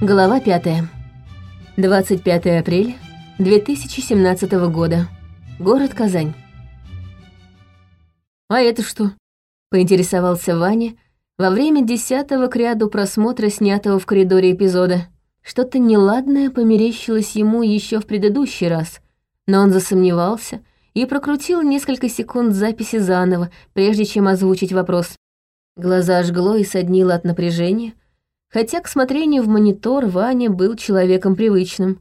Глава 5. 25 апреля 2017 года. Город Казань. «А это что?» — поинтересовался Ваня во время десятого к ряду просмотра снятого в коридоре эпизода. Что-то неладное померещилось ему еще в предыдущий раз, но он засомневался и прокрутил несколько секунд записи заново, прежде чем озвучить вопрос. Глаза жгло и соднило от напряжения — хотя к смотрению в монитор Ваня был человеком привычным.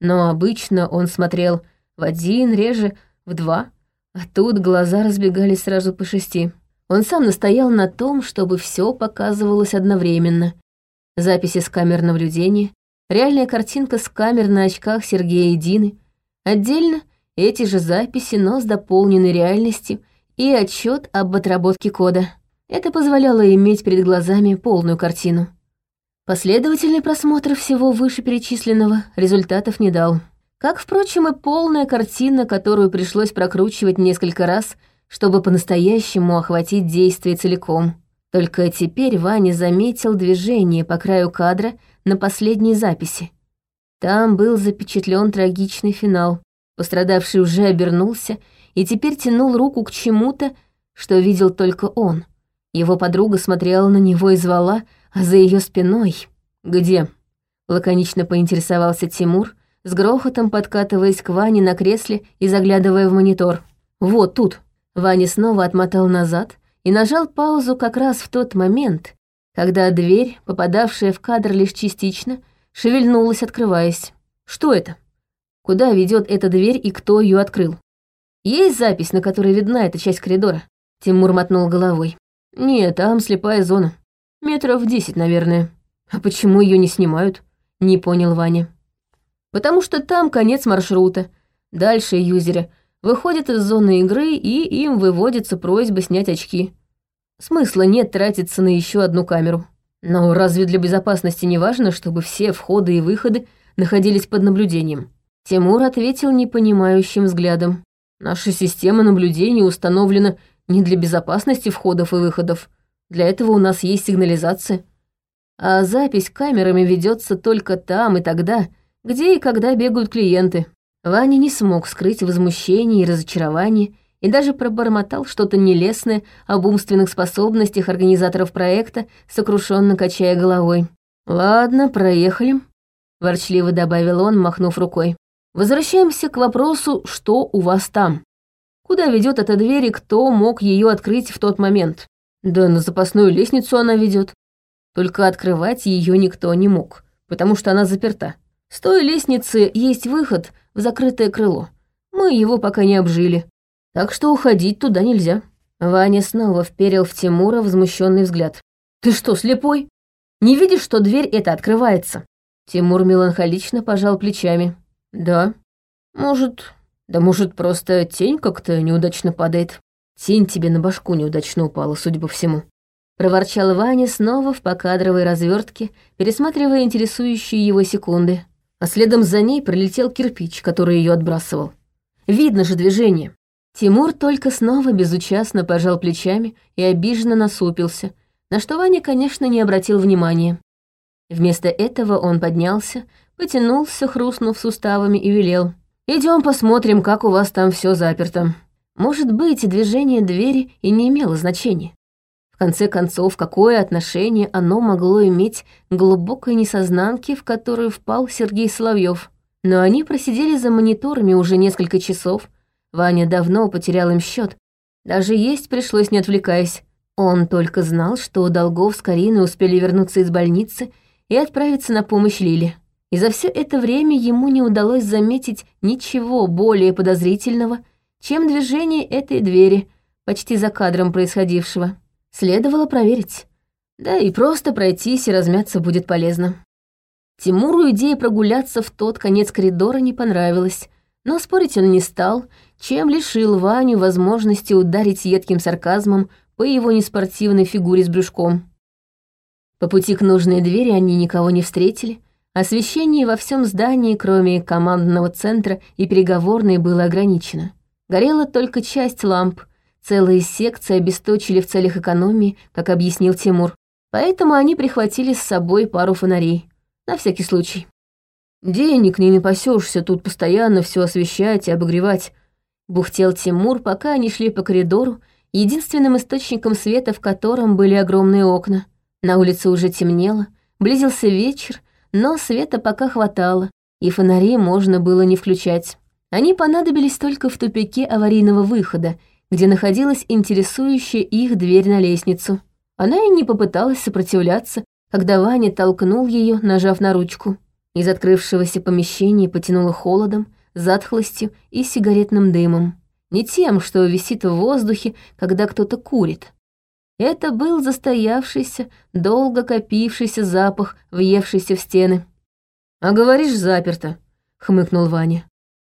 Но обычно он смотрел в один, реже в два, а тут глаза разбегались сразу по шести. Он сам настоял на том, чтобы все показывалось одновременно. Записи с камер наблюдения, реальная картинка с камер на очках Сергея и Дины, отдельно эти же записи, но с дополненной реальностью и отчет об отработке кода. Это позволяло иметь перед глазами полную картину. Последовательный просмотр всего вышеперечисленного результатов не дал. Как, впрочем, и полная картина, которую пришлось прокручивать несколько раз, чтобы по-настоящему охватить действие целиком. Только теперь Ваня заметил движение по краю кадра на последней записи. Там был запечатлен трагичный финал. Пострадавший уже обернулся и теперь тянул руку к чему-то, что видел только он. Его подруга смотрела на него и звала — за ее спиной... Где? Лаконично поинтересовался Тимур, с грохотом подкатываясь к Ване на кресле и заглядывая в монитор. «Вот тут». Ваня снова отмотал назад и нажал паузу как раз в тот момент, когда дверь, попадавшая в кадр лишь частично, шевельнулась, открываясь. «Что это? Куда ведет эта дверь и кто ее открыл? Есть запись, на которой видна эта часть коридора?» Тимур мотнул головой. «Нет, там слепая зона. Метров десять, наверное. А почему ее не снимают? Не понял Ваня. Потому что там конец маршрута. Дальше юзеры выходят из зоны игры, и им выводится просьба снять очки. Смысла нет тратиться на еще одну камеру. Но разве для безопасности не важно, чтобы все входы и выходы находились под наблюдением? Тимур ответил непонимающим взглядом. Наша система наблюдения установлена не для безопасности входов и выходов, для этого у нас есть сигнализация. А запись камерами ведется только там и тогда, где и когда бегают клиенты. Ваня не смог скрыть возмущение и разочарование и даже пробормотал что-то нелестное об умственных способностях организаторов проекта, сокрушенно качая головой. «Ладно, проехали», — ворчливо добавил он, махнув рукой. «Возвращаемся к вопросу, что у вас там? Куда ведет эта дверь и кто мог ее открыть в тот момент?» Да на запасную лестницу она ведет. Только открывать ее никто не мог, потому что она заперта. С той лестницы есть выход в закрытое крыло. Мы его пока не обжили. Так что уходить туда нельзя. Ваня снова вперил в Тимура возмущенный взгляд. «Ты что, слепой? Не видишь, что дверь эта открывается?» Тимур меланхолично пожал плечами. «Да. Может... Да может, просто тень как-то неудачно падает. Тень тебе на башку неудачно упала, судя по всему. Проворчал Ваня снова в покадровой развертке, пересматривая интересующие его секунды. А следом за ней пролетел кирпич, который ее отбрасывал. Видно же движение. Тимур только снова безучастно пожал плечами и обиженно насупился, на что Ваня, конечно, не обратил внимания. Вместо этого он поднялся, потянулся, хрустнув суставами, и велел. Идем посмотрим, как у вас там все заперто». Может быть, движение двери и не имело значения. В конце концов, какое отношение оно могло иметь к глубокой несознанке, в которую впал Сергей Соловьев? Но они просидели за мониторами уже несколько часов. Ваня давно потерял им счет. Даже есть пришлось, не отвлекаясь. Он только знал, что Долгов с Кариной успели вернуться из больницы и отправиться на помощь Лиле. И за все это время ему не удалось заметить ничего более подозрительного, чем движение этой двери, почти за кадром происходившего. Следовало проверить. Да и просто пройтись и размяться будет полезно. Тимуру идея прогуляться в тот конец коридора не понравилась, но спорить он не стал, чем лишил Ваню возможности ударить едким сарказмом по его неспортивной фигуре с брюшком. По пути к нужной двери они никого не встретили, освещение во всем здании, кроме командного центра и переговорной, было ограничено. Горела только часть ламп, целые секции обесточили в целях экономии, как объяснил Тимур. Поэтому они прихватили с собой пару фонарей. На всякий случай. Денег не напасешься тут постоянно все освещать и обогревать. Бухтел Тимур, пока они шли по коридору, единственным источником света в котором были огромные окна. На улице уже темнело, близился вечер, но света пока хватало, и фонари можно было не включать. Они понадобились только в тупике аварийного выхода, где находилась интересующая их дверь на лестницу. Она и не попыталась сопротивляться, когда Ваня толкнул ее, нажав на ручку. Из открывшегося помещения потянуло холодом, затхлостью и сигаретным дымом. Не тем, что висит в воздухе, когда кто-то курит. Это был застоявшийся, долго копившийся запах, въевшийся в стены. «А говоришь, заперто», — хмыкнул Ваня.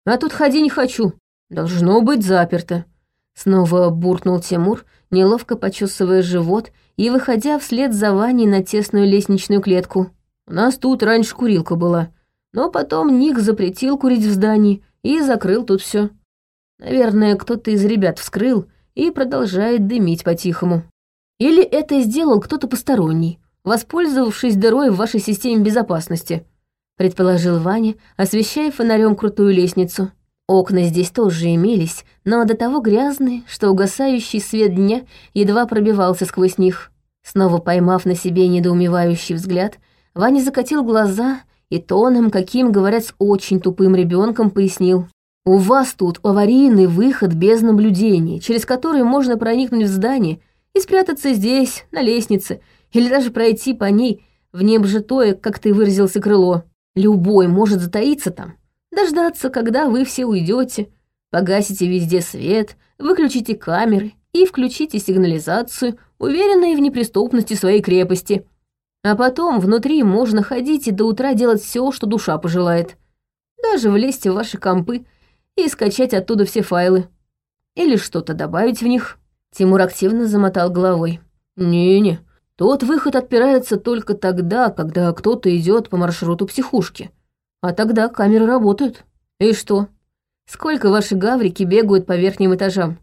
«А тут ходи не хочу. Должно быть заперто». Снова буркнул Тимур, неловко почесывая живот и выходя вслед за Ваней на тесную лестничную клетку. «У нас тут раньше курилка была, но потом Ник запретил курить в здании и закрыл тут все. Наверное, кто-то из ребят вскрыл и продолжает дымить по-тихому. Или это сделал кто-то посторонний, воспользовавшись дырой в вашей системе безопасности», предположил Ваня, освещая фонарем крутую лестницу. Окна здесь тоже имелись, но до того грязные, что угасающий свет дня едва пробивался сквозь них. Снова поймав на себе недоумевающий взгляд, Ваня закатил глаза и тоном, каким говорят с очень тупым ребенком, пояснил. «У вас тут аварийный выход без наблюдения, через который можно проникнуть в здание и спрятаться здесь, на лестнице, или даже пройти по ней в необжитое, как ты выразился, крыло. Любой может затаиться там, дождаться, когда вы все уйдете, погасите везде свет, выключите камеры и включите сигнализацию, уверенные в неприступности своей крепости. А потом внутри можно ходить и до утра делать все, что душа пожелает. Даже влезть в ваши компы и скачать оттуда все файлы. Или что-то добавить в них. Тимур активно замотал головой. «Не-не, тот выход отпирается только тогда, когда кто-то идет по маршруту психушки. А тогда камеры работают. И что? Сколько ваши гаврики бегают по верхним этажам?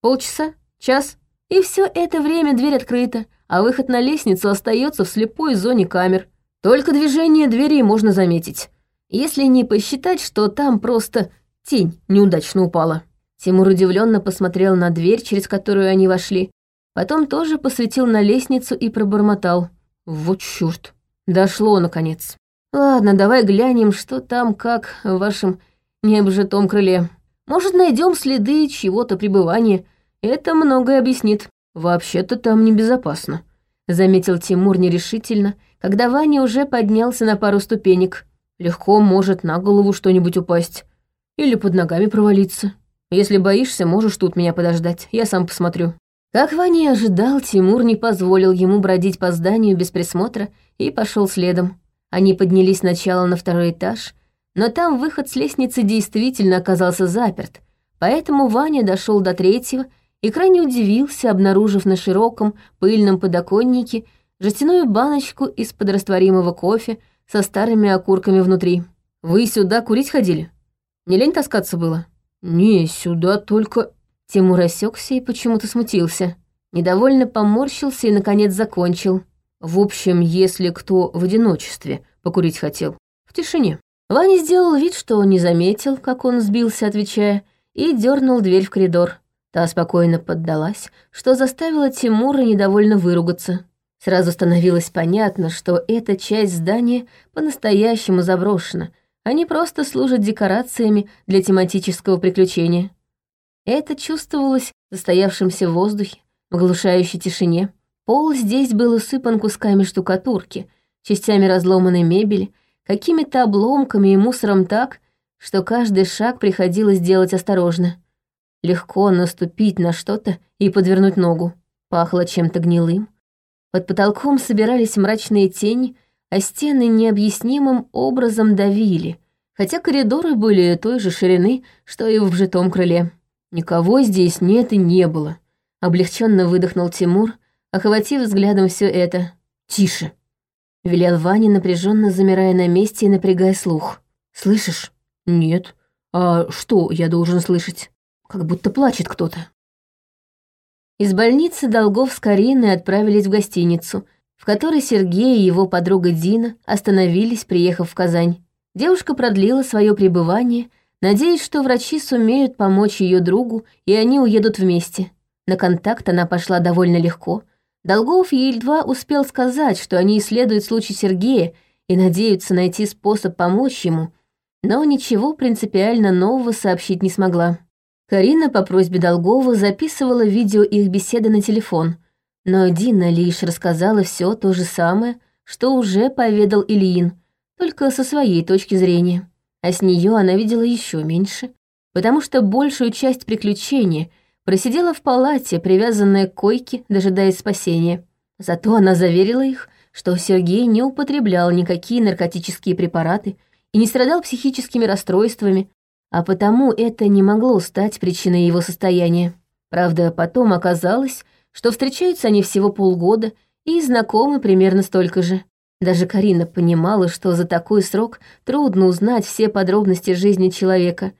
Полчаса? Час? И все это время дверь открыта, а выход на лестницу остается в слепой зоне камер. Только движение двери можно заметить. Если не посчитать, что там просто тень неудачно упала. Тимур удивленно посмотрел на дверь, через которую они вошли. Потом тоже посветил на лестницу и пробормотал. Вот чёрт. Дошло, наконец. Ладно, давай глянем, что там, как в вашем необжитом крыле. Может, найдем следы чего-то пребывания. Это многое объяснит. Вообще-то там небезопасно, заметил Тимур нерешительно, когда Ваня уже поднялся на пару ступенек. Легко может на голову что-нибудь упасть. Или под ногами провалиться. Если боишься, можешь тут меня подождать, я сам посмотрю. Как Ваня и ожидал, Тимур не позволил ему бродить по зданию без присмотра и пошел следом. Они поднялись сначала на второй этаж, но там выход с лестницы действительно оказался заперт, поэтому Ваня дошел до третьего и крайне удивился, обнаружив на широком пыльном подоконнике жестяную баночку из-под растворимого кофе со старыми окурками внутри. «Вы сюда курить ходили? Не лень таскаться было?» «Не, сюда только...» Тимур осекся и почему-то смутился. Недовольно поморщился и, наконец, закончил. В общем, если кто в одиночестве покурить хотел, в тишине. Ваня сделал вид, что не заметил, как он сбился, отвечая, и дернул дверь в коридор. Та спокойно поддалась, что заставило Тимура недовольно выругаться. Сразу становилось понятно, что эта часть здания по-настоящему заброшена, а не просто служит декорациями для тематического приключения. Это чувствовалось в застоявшемся воздухе, в оглушающей тишине. Пол здесь был усыпан кусками штукатурки, частями разломанной мебели, какими-то обломками и мусором так, что каждый шаг приходилось делать осторожно. Легко наступить на что-то и подвернуть ногу. Пахло чем-то гнилым. Под потолком собирались мрачные тени, а стены необъяснимым образом давили, хотя коридоры были той же ширины, что и в вжитом крыле. Никого здесь нет и не было. Облегченно выдохнул Тимур, охватив взглядом все это. «Тише!» — велел Ваня, напряженно замирая на месте и напрягая слух. «Слышишь?» «Нет. А что я должен слышать?» «Как будто плачет кто-то». Из больницы Долгов с Кариной отправились в гостиницу, в которой Сергей и его подруга Дина остановились, приехав в Казань. Девушка продлила свое пребывание, надеясь, что врачи сумеют помочь ее другу, и они уедут вместе. На контакт она пошла довольно легко. Долгов ей едва успел сказать, что они исследуют случай Сергея и надеются найти способ помочь ему, но ничего принципиально нового сообщить не смогла. Карина по просьбе Долгова записывала видео их беседы на телефон, но Дина лишь рассказала все то же самое, что уже поведал Ильин, только со своей точки зрения. А с нее она видела еще меньше, потому что большую часть приключения просидела в палате, привязанная к койке, дожидаясь спасения. Зато она заверила их, что Сергей не употреблял никакие наркотические препараты и не страдал психическими расстройствами, а потому это не могло стать причиной его состояния. Правда, потом оказалось, что встречаются они всего полгода и знакомы примерно столько же. Даже Карина понимала, что за такой срок трудно узнать все подробности жизни человека,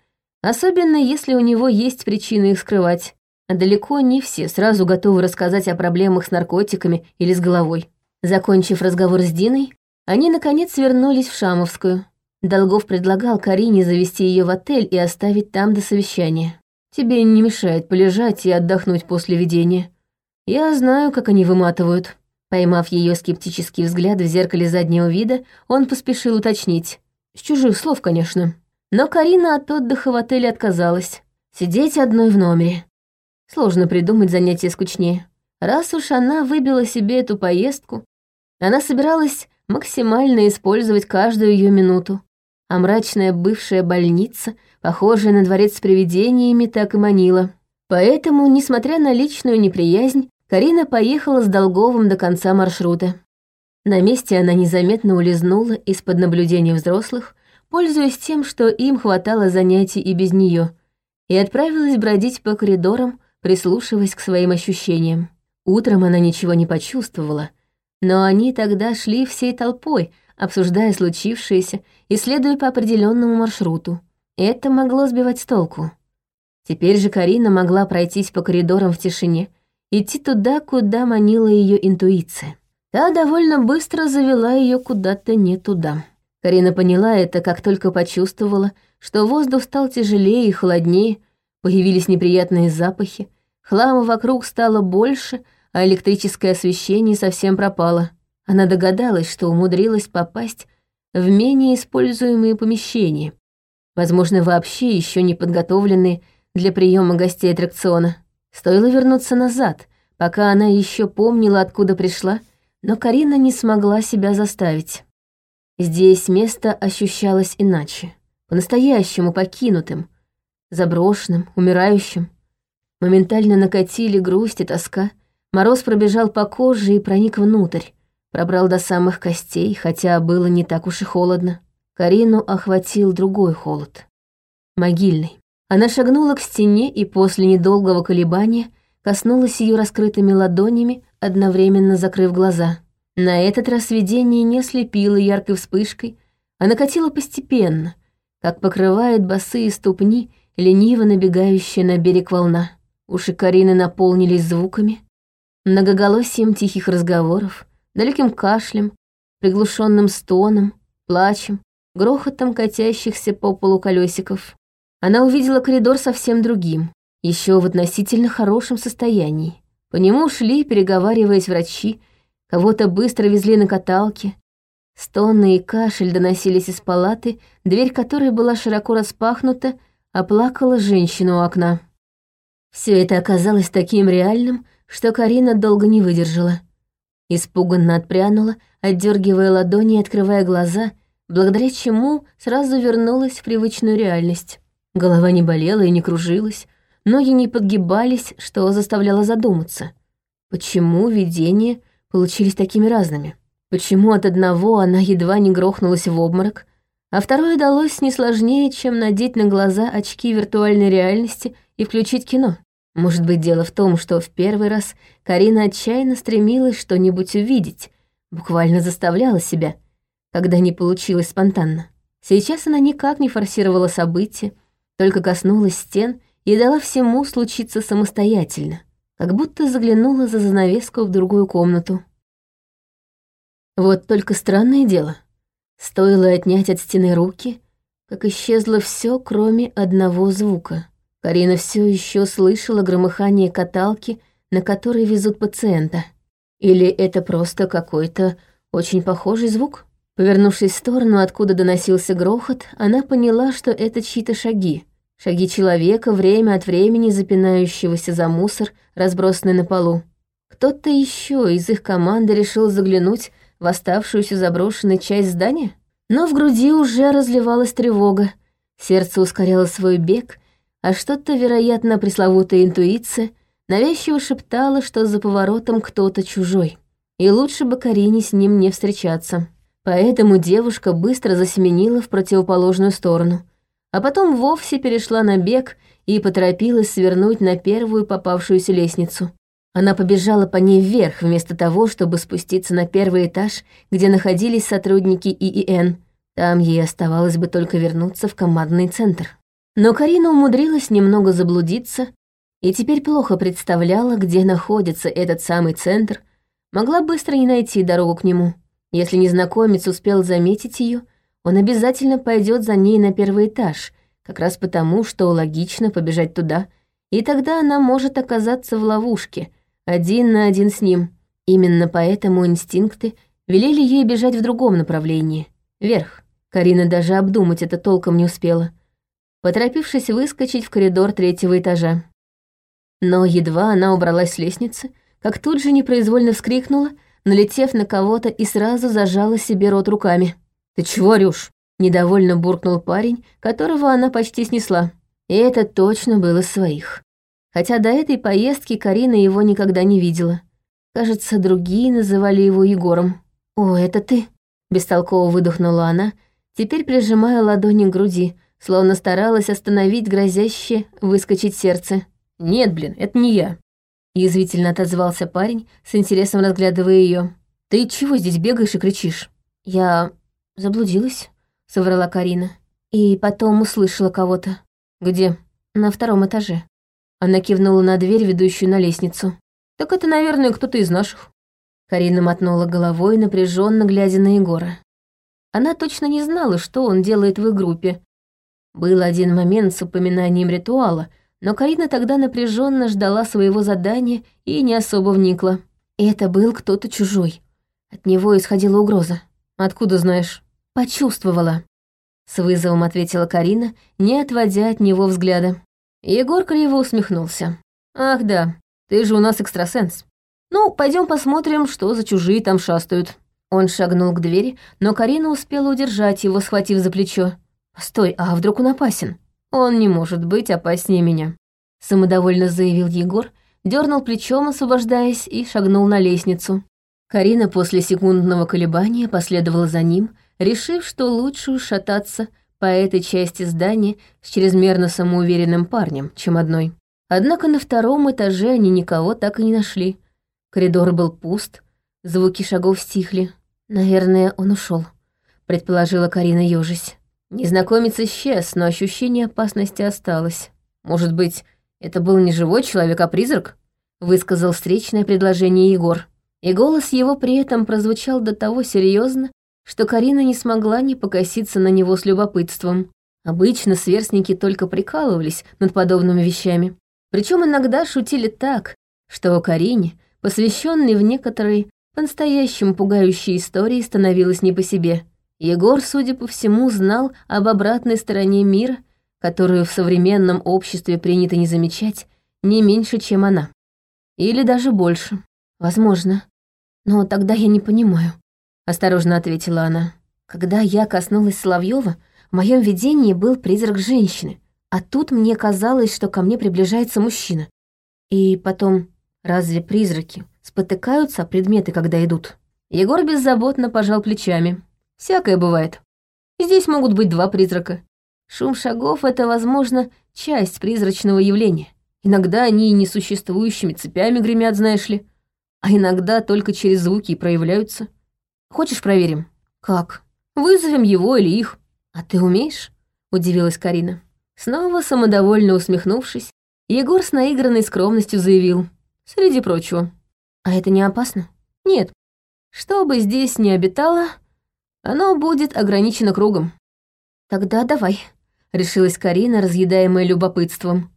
особенно если у него есть причины их скрывать. А далеко не все сразу готовы рассказать о проблемах с наркотиками или с головой. Закончив разговор с Диной, они, наконец, вернулись в Шамовскую. Долгов предлагал Карине завести ее в отель и оставить там до совещания. «Тебе не мешает полежать и отдохнуть после видения», я знаю, как они выматывают». Поймав ее скептический взгляд в зеркале заднего вида, он поспешил уточнить. С чужих слов, конечно. Но Карина от отдыха в отеле отказалась. Сидеть одной в номере. Сложно придумать занятие скучнее. Раз уж она выбила себе эту поездку, она собиралась максимально использовать каждую ее минуту. А мрачная бывшая больница, похожая на дворец с привидениями, так и манила. Поэтому, несмотря на личную неприязнь, Карина поехала с Долговым до конца маршрута. На месте она незаметно улизнула из-под наблюдения взрослых, пользуясь тем, что им хватало занятий и без нее, и отправилась бродить по коридорам, прислушиваясь к своим ощущениям. Утром она ничего не почувствовала, но они тогда шли всей толпой, обсуждая случившееся и следуя по определенному маршруту. Это могло сбивать с толку. Теперь же Карина могла пройтись по коридорам в тишине — идти туда, куда манила ее интуиция. Та довольно быстро завела ее куда-то не туда. Карина поняла это, как только почувствовала, что воздух стал тяжелее и холоднее, появились неприятные запахи, хлама вокруг стало больше, а электрическое освещение совсем пропало. Она догадалась, что умудрилась попасть в менее используемые помещения, возможно, вообще еще не подготовленные для приема гостей аттракциона. Стоило вернуться назад, пока она еще помнила, откуда пришла, но Карина не смогла себя заставить. Здесь место ощущалось иначе, по-настоящему покинутым, заброшенным, умирающим. Моментально накатили грусть и тоска, мороз пробежал по коже и проник внутрь, пробрал до самых костей, хотя было не так уж и холодно. Карину охватил другой холод. Могильный. Она шагнула к стене и после недолгого колебания коснулась ее раскрытыми ладонями, одновременно закрыв глаза. На этот раз видение не ослепило яркой вспышкой, а накатило постепенно, как покрывает босые ступни, лениво набегающая на берег волна. Уши Карины наполнились звуками, многоголосием тихих разговоров, далеким кашлем, приглушенным стоном, плачем, грохотом катящихся по полу колесиков она увидела коридор совсем другим, еще в относительно хорошем состоянии. По нему шли, переговариваясь врачи, кого-то быстро везли на каталке. Стоны и кашель доносились из палаты, дверь которой была широко распахнута, а женщина у окна. Все это оказалось таким реальным, что Карина долго не выдержала. Испуганно отпрянула, отдергивая ладони и открывая глаза, благодаря чему сразу вернулась в привычную реальность. Голова не болела и не кружилась, ноги не подгибались, что заставляло задуматься. Почему видения получились такими разными? Почему от одного она едва не грохнулась в обморок, а второе далось не сложнее, чем надеть на глаза очки виртуальной реальности и включить кино? Может быть, дело в том, что в первый раз Карина отчаянно стремилась что-нибудь увидеть, буквально заставляла себя, когда не получилось спонтанно. Сейчас она никак не форсировала события, только коснулась стен и дала всему случиться самостоятельно, как будто заглянула за занавеску в другую комнату. Вот только странное дело. Стоило отнять от стены руки, как исчезло все, кроме одного звука. Карина все еще слышала громыхание каталки, на которой везут пациента. Или это просто какой-то очень похожий звук? Повернувшись в сторону, откуда доносился грохот, она поняла, что это чьи-то шаги. Шаги человека, время от времени запинающегося за мусор, разбросанный на полу. Кто-то еще из их команды решил заглянуть в оставшуюся заброшенную часть здания? Но в груди уже разливалась тревога. Сердце ускоряло свой бег, а что-то, вероятно, пресловутая интуиция, навязчиво шептала, что за поворотом кто-то чужой. И лучше бы Карине с ним не встречаться. Поэтому девушка быстро засеменила в противоположную сторону, а потом вовсе перешла на бег и поторопилась свернуть на первую попавшуюся лестницу. Она побежала по ней вверх, вместо того, чтобы спуститься на первый этаж, где находились сотрудники ИИН. Там ей оставалось бы только вернуться в командный центр. Но Карина умудрилась немного заблудиться и теперь плохо представляла, где находится этот самый центр, могла быстро не найти дорогу к нему. Если незнакомец успел заметить ее, он обязательно пойдет за ней на первый этаж, как раз потому, что логично побежать туда, и тогда она может оказаться в ловушке, один на один с ним. Именно поэтому инстинкты велели ей бежать в другом направлении, вверх. Карина даже обдумать это толком не успела, поторопившись выскочить в коридор третьего этажа. Но едва она убралась с лестницы, как тут же непроизвольно вскрикнула — налетев на кого-то и сразу зажала себе рот руками. «Ты чего орёшь?» — недовольно буркнул парень, которого она почти снесла. И это точно было своих. Хотя до этой поездки Карина его никогда не видела. Кажется, другие называли его Егором. «О, это ты?» — бестолково выдохнула она, теперь прижимая ладони к груди, словно старалась остановить грозящее выскочить сердце. «Нет, блин, это не я», Язвительно отозвался парень, с интересом разглядывая ее. «Ты чего здесь бегаешь и кричишь?» «Я заблудилась», — соврала Карина. И потом услышала кого-то. «Где?» «На втором этаже». Она кивнула на дверь, ведущую на лестницу. «Так это, наверное, кто-то из наших». Карина мотнула головой, напряженно глядя на Егора. Она точно не знала, что он делает в их группе. Был один момент с упоминанием ритуала — но Карина тогда напряженно ждала своего задания и не особо вникла. Это был кто-то чужой. От него исходила угроза. «Откуда знаешь?» «Почувствовала», — с вызовом ответила Карина, не отводя от него взгляда. Егор криво усмехнулся. «Ах да, ты же у нас экстрасенс. Ну, пойдем посмотрим, что за чужие там шастают». Он шагнул к двери, но Карина успела удержать его, схватив за плечо. «Стой, а вдруг он опасен?» «Он не может быть опаснее меня», — самодовольно заявил Егор, дернул плечом, освобождаясь, и шагнул на лестницу. Карина после секундного колебания последовала за ним, решив, что лучше шататься по этой части здания с чрезмерно самоуверенным парнем, чем одной. Однако на втором этаже они никого так и не нашли. Коридор был пуст, звуки шагов стихли. Наверное, он ушел, предположила Карина ежись. Незнакомец исчез, но ощущение опасности осталось. Может быть, это был не живой человек, а призрак? Высказал встречное предложение Егор. И голос его при этом прозвучал до того серьезно, что Карина не смогла не покоситься на него с любопытством. Обычно сверстники только прикалывались над подобными вещами. Причем иногда шутили так, что у Карине, посвященной в некоторые по-настоящему пугающие истории, становилось не по себе. Егор, судя по всему, знал об обратной стороне мира, которую в современном обществе принято не замечать, не меньше, чем она. Или даже больше. Возможно. Но тогда я не понимаю, осторожно ответила она. Когда я коснулась Соловьева, в моем видении был призрак женщины, а тут мне казалось, что ко мне приближается мужчина. И потом, разве призраки спотыкаются о предметы, когда идут? Егор беззаботно пожал плечами. Всякое бывает. Здесь могут быть два призрака. Шум шагов — это, возможно, часть призрачного явления. Иногда они несуществующими цепями гремят, знаешь ли. А иногда только через звуки и проявляются. Хочешь, проверим? Как? Вызовем его или их. А ты умеешь? Удивилась Карина. Снова самодовольно усмехнувшись, Егор с наигранной скромностью заявил. Среди прочего. А это не опасно? Нет. Что бы здесь ни обитало, оно будет ограничено кругом. «Тогда давай», — решилась Карина, разъедаемая любопытством.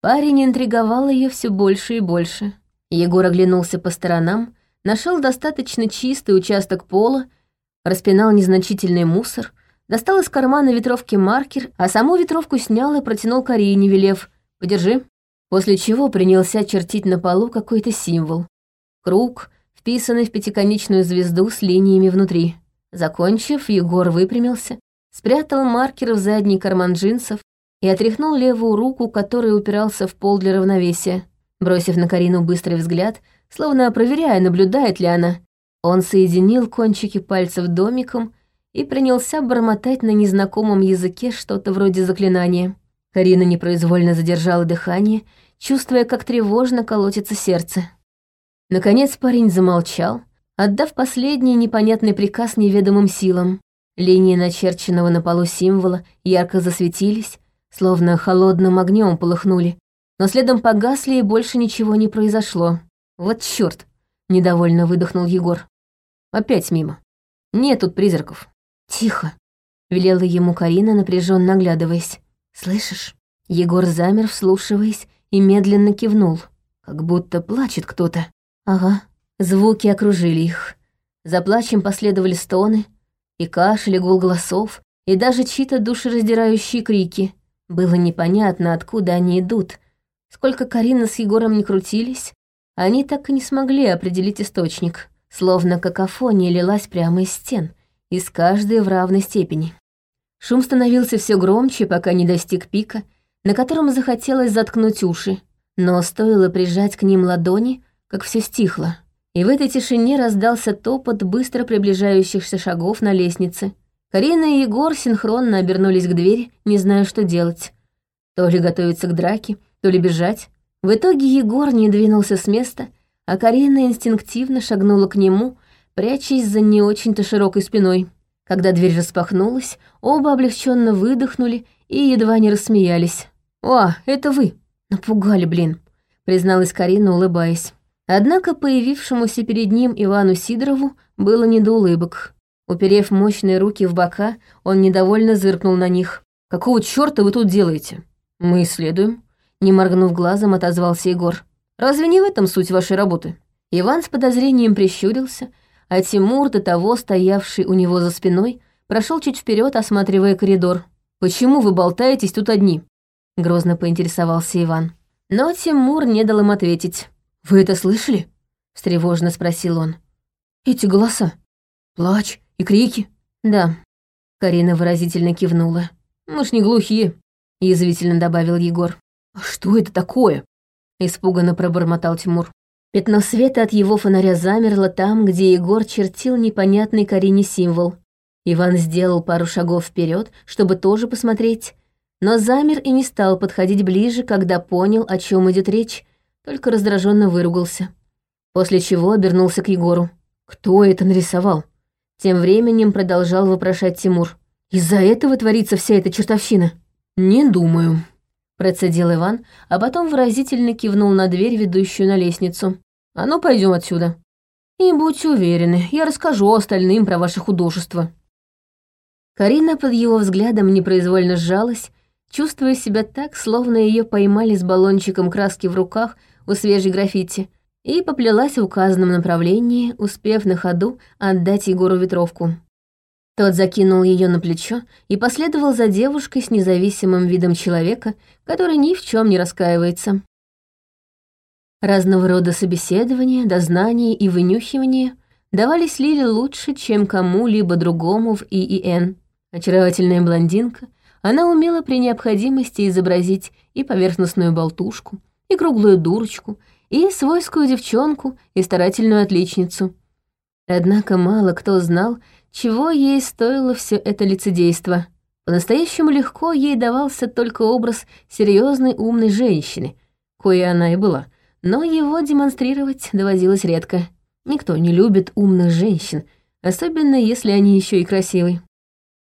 Парень интриговал ее все больше и больше. Егор оглянулся по сторонам, нашел достаточно чистый участок пола, распинал незначительный мусор, достал из кармана ветровки маркер, а саму ветровку снял и протянул Карине, велев «Подержи». После чего принялся чертить на полу какой-то символ. Круг, вписанный в пятиконечную звезду с линиями внутри. Закончив, Егор выпрямился, спрятал маркер в задний карман джинсов и отряхнул левую руку, который упирался в пол для равновесия. Бросив на Карину быстрый взгляд, словно проверяя, наблюдает ли она, он соединил кончики пальцев домиком и принялся бормотать на незнакомом языке что-то вроде заклинания. Карина непроизвольно задержала дыхание, чувствуя, как тревожно колотится сердце. Наконец парень замолчал, отдав последний непонятный приказ неведомым силам. Линии начерченного на полу символа ярко засветились, словно холодным огнем полыхнули, но следом погасли и больше ничего не произошло. Вот чёрт, недовольно выдохнул Егор. Опять мимо. Нет тут призраков. Тихо, велела ему Карина, напряженно оглядываясь. Слышишь? Егор замер, вслушиваясь, и медленно кивнул, как будто плачет кто-то. Ага, звуки окружили их. За плачем последовали стоны, и кашель, и гул голосов, и даже чьи-то душераздирающие крики. Было непонятно, откуда они идут. Сколько Карина с Егором не крутились, они так и не смогли определить источник. Словно какофония лилась прямо из стен, из каждой в равной степени. Шум становился все громче, пока не достиг пика, на котором захотелось заткнуть уши. Но стоило прижать к ним ладони, как все стихло. И в этой тишине раздался топот быстро приближающихся шагов на лестнице. Карина и Егор синхронно обернулись к двери, не зная, что делать. То ли готовиться к драке, то ли бежать. В итоге Егор не двинулся с места, а Карина инстинктивно шагнула к нему, прячась за не очень-то широкой спиной. Когда дверь распахнулась, оба облегченно выдохнули и едва не рассмеялись. «О, это вы!» «Напугали, блин», — призналась Карина, улыбаясь. Однако появившемуся перед ним Ивану Сидорову было не до улыбок. Уперев мощные руки в бока, он недовольно зыркнул на них. «Какого чёрта вы тут делаете?» «Мы исследуем», — не моргнув глазом, отозвался Егор. «Разве не в этом суть вашей работы?» Иван с подозрением прищурился, а Тимур, до того стоявший у него за спиной, прошел чуть вперед, осматривая коридор. «Почему вы болтаетесь тут одни?» — грозно поинтересовался Иван. Но Тимур не дал им ответить. «Вы это слышали?» — встревоженно спросил он. «Эти голоса. Плач и крики». «Да», — Карина выразительно кивнула. «Мы ж не глухие», — язвительно добавил Егор. «А что это такое?» — испуганно пробормотал Тимур. Пятно света от его фонаря замерло там, где Егор чертил непонятный Карине символ. Иван сделал пару шагов вперед, чтобы тоже посмотреть, но замер и не стал подходить ближе, когда понял, о чем идет речь, только раздраженно выругался. После чего обернулся к Егору. «Кто это нарисовал?» Тем временем продолжал вопрошать Тимур. «Из-за этого творится вся эта чертовщина?» «Не думаю», — процедил Иван, а потом выразительно кивнул на дверь, ведущую на лестницу. «А ну, пойдем отсюда. И будьте уверены, я расскажу остальным про ваше художество». Карина под его взглядом непроизвольно сжалась, чувствуя себя так, словно ее поймали с баллончиком краски в руках у свежей граффити, и поплелась в указанном направлении, успев на ходу отдать Егору ветровку. Тот закинул ее на плечо и последовал за девушкой с независимым видом человека, который ни в чем не раскаивается. Разного рода собеседования, дознания и вынюхивания давались Лиле лучше, чем кому-либо другому в ИИН. Очаровательная блондинка, она умела при необходимости изобразить и поверхностную болтушку, и круглую дурочку, и свойскую девчонку, и старательную отличницу. Однако мало кто знал, чего ей стоило все это лицедейство. По-настоящему легко ей давался только образ серьезной умной женщины, коей она и была, но его демонстрировать доводилось редко. Никто не любит умных женщин, особенно если они еще и красивые.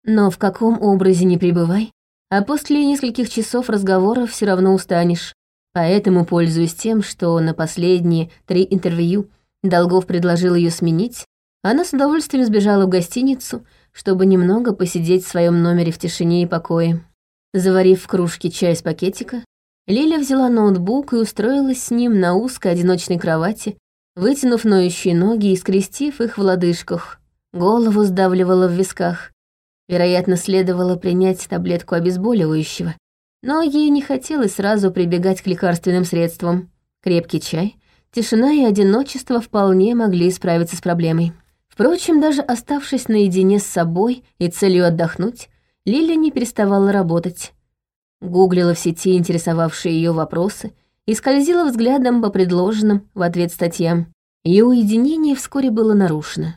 Но в каком образе не пребывай, а после нескольких часов разговора все равно устанешь. Поэтому, пользуясь тем, что на последние три интервью Долгов предложил ее сменить, Она с удовольствием сбежала в гостиницу, чтобы немного посидеть в своем номере в тишине и покое. Заварив в кружке чай с пакетика, Лиля взяла ноутбук и устроилась с ним на узкой одиночной кровати, вытянув ноющие ноги и скрестив их в лодыжках. Голову сдавливала в висках. Вероятно, следовало принять таблетку обезболивающего, но ей не хотелось сразу прибегать к лекарственным средствам. Крепкий чай, тишина и одиночество вполне могли справиться с проблемой. Впрочем, даже оставшись наедине с собой и целью отдохнуть, Лиля не переставала работать. Гуглила в сети интересовавшие ее вопросы и скользила взглядом по предложенным в ответ статьям. Ее уединение вскоре было нарушено.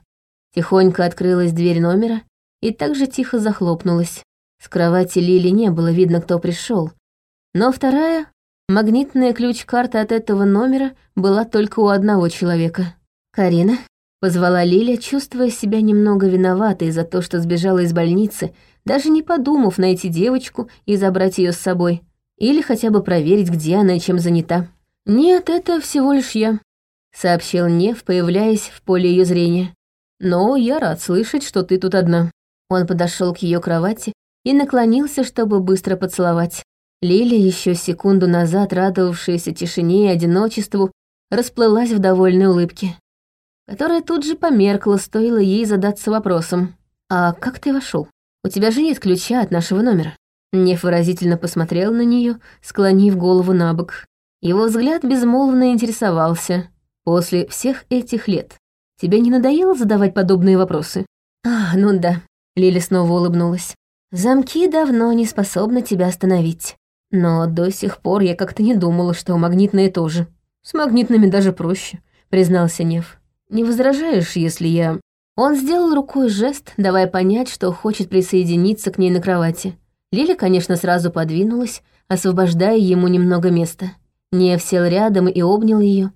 Тихонько открылась дверь номера и также тихо захлопнулась. С кровати Лили не было видно, кто пришел. Но вторая, магнитная ключ-карта от этого номера, была только у одного человека. «Карина?» Позвала Лиля, чувствуя себя немного виноватой за то, что сбежала из больницы, даже не подумав найти девочку и забрать ее с собой. Или хотя бы проверить, где она и чем занята. «Нет, это всего лишь я», — сообщил Нев, появляясь в поле ее зрения. «Но я рад слышать, что ты тут одна». Он подошел к ее кровати и наклонился, чтобы быстро поцеловать. Лиля, еще секунду назад радовавшаяся тишине и одиночеству, расплылась в довольной улыбке которая тут же померкла, стоило ей задаться вопросом. «А как ты вошел? У тебя же нет ключа от нашего номера». Неф выразительно посмотрел на нее, склонив голову на бок. Его взгляд безмолвно интересовался. «После всех этих лет тебе не надоело задавать подобные вопросы?» «А, ну да», — Лили снова улыбнулась. «Замки давно не способны тебя остановить. Но до сих пор я как-то не думала, что магнитные тоже. С магнитными даже проще», — признался Нев. Не возражаешь, если я...» Он сделал рукой жест, давая понять, что хочет присоединиться к ней на кровати. Лиля, конечно, сразу подвинулась, освобождая ему немного места. Нев сел рядом и обнял ее,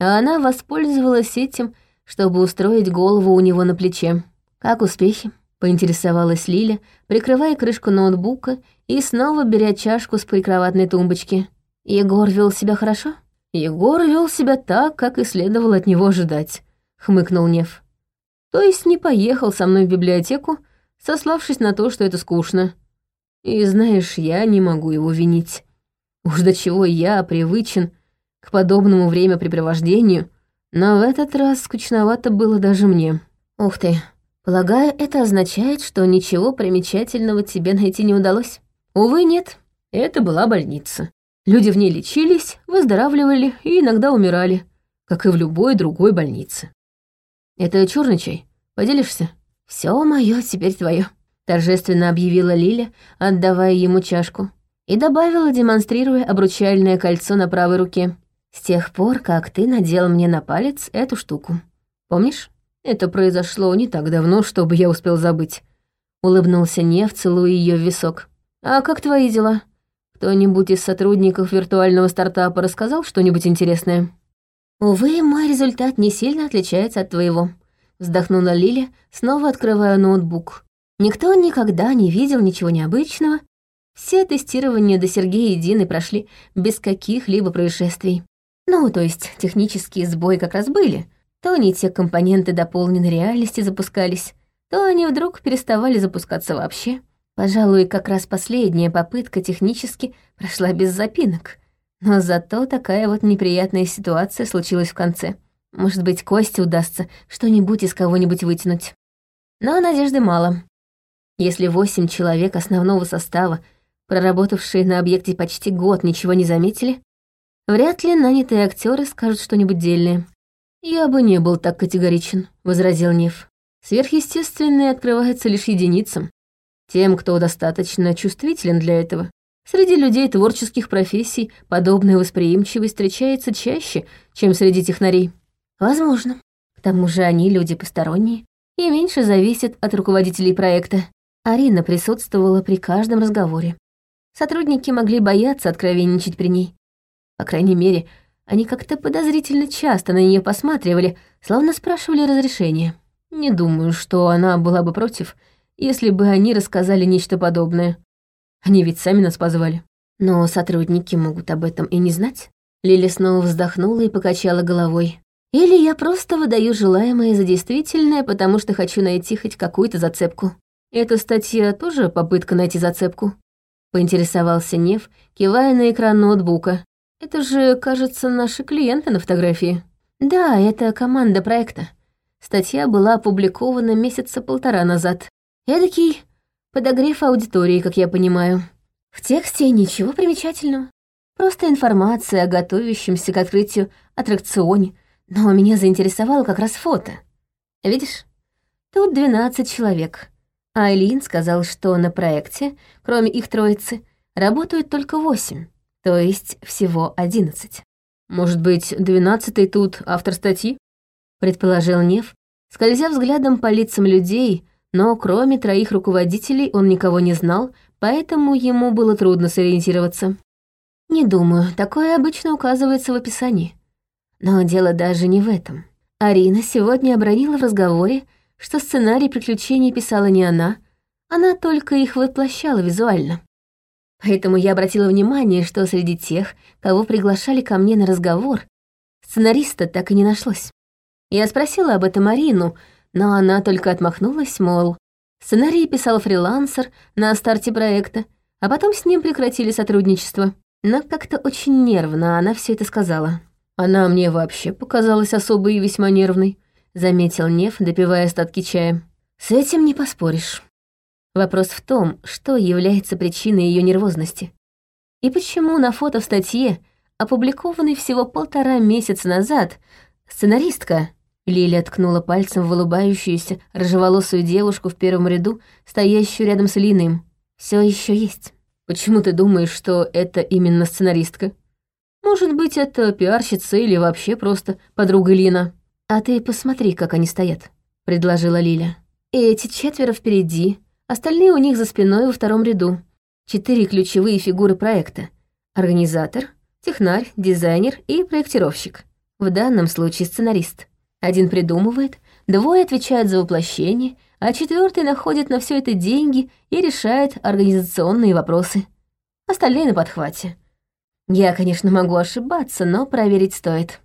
а она воспользовалась этим, чтобы устроить голову у него на плече. «Как успехи?» — поинтересовалась Лиля, прикрывая крышку ноутбука и снова беря чашку с прикроватной тумбочки. «Егор вел себя хорошо?» «Егор вел себя так, как и следовало от него ожидать», — хмыкнул Нев. «То есть не поехал со мной в библиотеку, сославшись на то, что это скучно. И знаешь, я не могу его винить. Уж до чего я привычен к подобному времяпрепровождению, но в этот раз скучновато было даже мне. Ух ты, полагаю, это означает, что ничего примечательного тебе найти не удалось? Увы, нет, это была больница. Люди в ней лечились, выздоравливали и иногда умирали, как и в любой другой больнице. Это черный чай. Поделишься? Все мое теперь твое, торжественно объявила Лиля, отдавая ему чашку. И добавила, демонстрируя обручальное кольцо на правой руке. С тех пор, как ты надел мне на палец эту штуку. Помнишь? Это произошло не так давно, чтобы я успел забыть. Улыбнулся Нев, целуя ее в висок. А как твои дела? Кто-нибудь из сотрудников виртуального стартапа рассказал что-нибудь интересное? «Увы, мой результат не сильно отличается от твоего», — вздохнула Лиля, снова открывая ноутбук. «Никто никогда не видел ничего необычного. Все тестирования до Сергея и Дины прошли без каких-либо происшествий. Ну, то есть технические сбои как раз были. То не те компоненты дополненной реальности запускались, то они вдруг переставали запускаться вообще. Пожалуй, как раз последняя попытка технически прошла без запинок. Но зато такая вот неприятная ситуация случилась в конце. Может быть, Косте удастся что-нибудь из кого-нибудь вытянуть. Но надежды мало. Если восемь человек основного состава, проработавшие на объекте почти год, ничего не заметили, вряд ли нанятые актеры скажут что-нибудь дельное. «Я бы не был так категоричен», — возразил Нев. «Сверхъестественное открывается лишь единицам, тем, кто достаточно чувствителен для этого. Среди людей творческих профессий подобная восприимчивость встречается чаще, чем среди технарей. Возможно. К тому же они люди посторонние и меньше зависят от руководителей проекта. Арина присутствовала при каждом разговоре. Сотрудники могли бояться откровенничать при ней. По крайней мере, они как-то подозрительно часто на нее посматривали, словно спрашивали разрешения. Не думаю, что она была бы против, если бы они рассказали нечто подобное. Они ведь сами нас позвали. Но сотрудники могут об этом и не знать. Лили снова вздохнула и покачала головой. Или я просто выдаю желаемое за действительное, потому что хочу найти хоть какую-то зацепку. Эта статья тоже попытка найти зацепку? Поинтересовался Нев, кивая на экран ноутбука. Это же, кажется, наши клиенты на фотографии. Да, это команда проекта. Статья была опубликована месяца полтора назад. Эдакий подогрев аудитории, как я понимаю. В тексте ничего примечательного. Просто информация о готовящемся к открытию аттракционе, но меня заинтересовало как раз фото. Видишь, тут 12 человек. Айлин сказал, что на проекте, кроме их троицы, работают только 8, то есть всего 11. Может быть, двенадцатый тут автор статьи? Предположил Нев, скользя взглядом по лицам людей, но кроме троих руководителей он никого не знал, поэтому ему было трудно сориентироваться. Не думаю, такое обычно указывается в описании. Но дело даже не в этом. Арина сегодня обронила в разговоре, что сценарий приключений писала не она, она только их воплощала визуально. Поэтому я обратила внимание, что среди тех, кого приглашали ко мне на разговор, сценариста так и не нашлось. Я спросила об этом Арину, но она только отмахнулась, мол, сценарий писал фрилансер на старте проекта, а потом с ним прекратили сотрудничество. Но как-то очень нервно она все это сказала. Она мне вообще показалась особой и весьма нервной, заметил Нев, допивая остатки чая. С этим не поспоришь. Вопрос в том, что является причиной ее нервозности. И почему на фото в статье, опубликованной всего полтора месяца назад, сценаристка Лилия ткнула пальцем в улыбающуюся рыжеволосую девушку в первом ряду, стоящую рядом с Линой. Все еще есть. Почему ты думаешь, что это именно сценаристка? Может быть, это пиарщица или вообще просто подруга Лина. А ты посмотри, как они стоят, предложила Лиля. Эти четверо впереди, остальные у них за спиной во втором ряду. Четыре ключевые фигуры проекта. Организатор, технарь, дизайнер и проектировщик. В данном случае сценарист. Один придумывает, двое отвечают за воплощение, а четвертый находит на все это деньги и решает организационные вопросы. Остальные на подхвате. Я, конечно, могу ошибаться, но проверить стоит.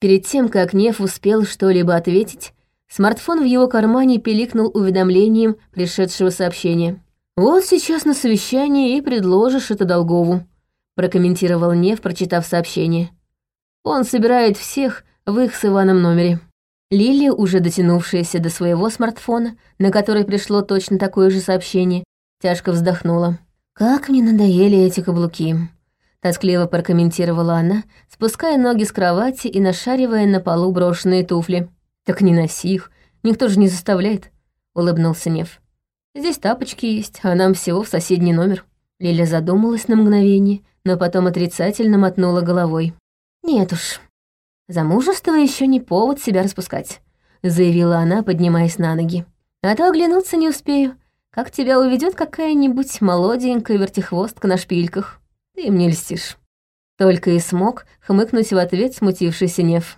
Перед тем, как Нев успел что-либо ответить, смартфон в его кармане пиликнул уведомлением пришедшего сообщения. «Вот сейчас на совещании и предложишь это Долгову», прокомментировал Нев, прочитав сообщение. «Он собирает всех в их с Иваном номере». Лилия, уже дотянувшаяся до своего смартфона, на который пришло точно такое же сообщение, тяжко вздохнула. «Как мне надоели эти каблуки!» Тоскливо прокомментировала она, спуская ноги с кровати и нашаривая на полу брошенные туфли. «Так не носи их, никто же не заставляет», — улыбнулся Нев. «Здесь тапочки есть, а нам всего в соседний номер». Лиля задумалась на мгновение, но потом отрицательно мотнула головой. «Нет уж, замужество еще не повод себя распускать», — заявила она, поднимаясь на ноги. «А то оглянуться не успею, как тебя уведет какая-нибудь молоденькая вертихвостка на шпильках». Ты мне льстишь. Только и смог хмыкнуть в ответ смутившийся Нев.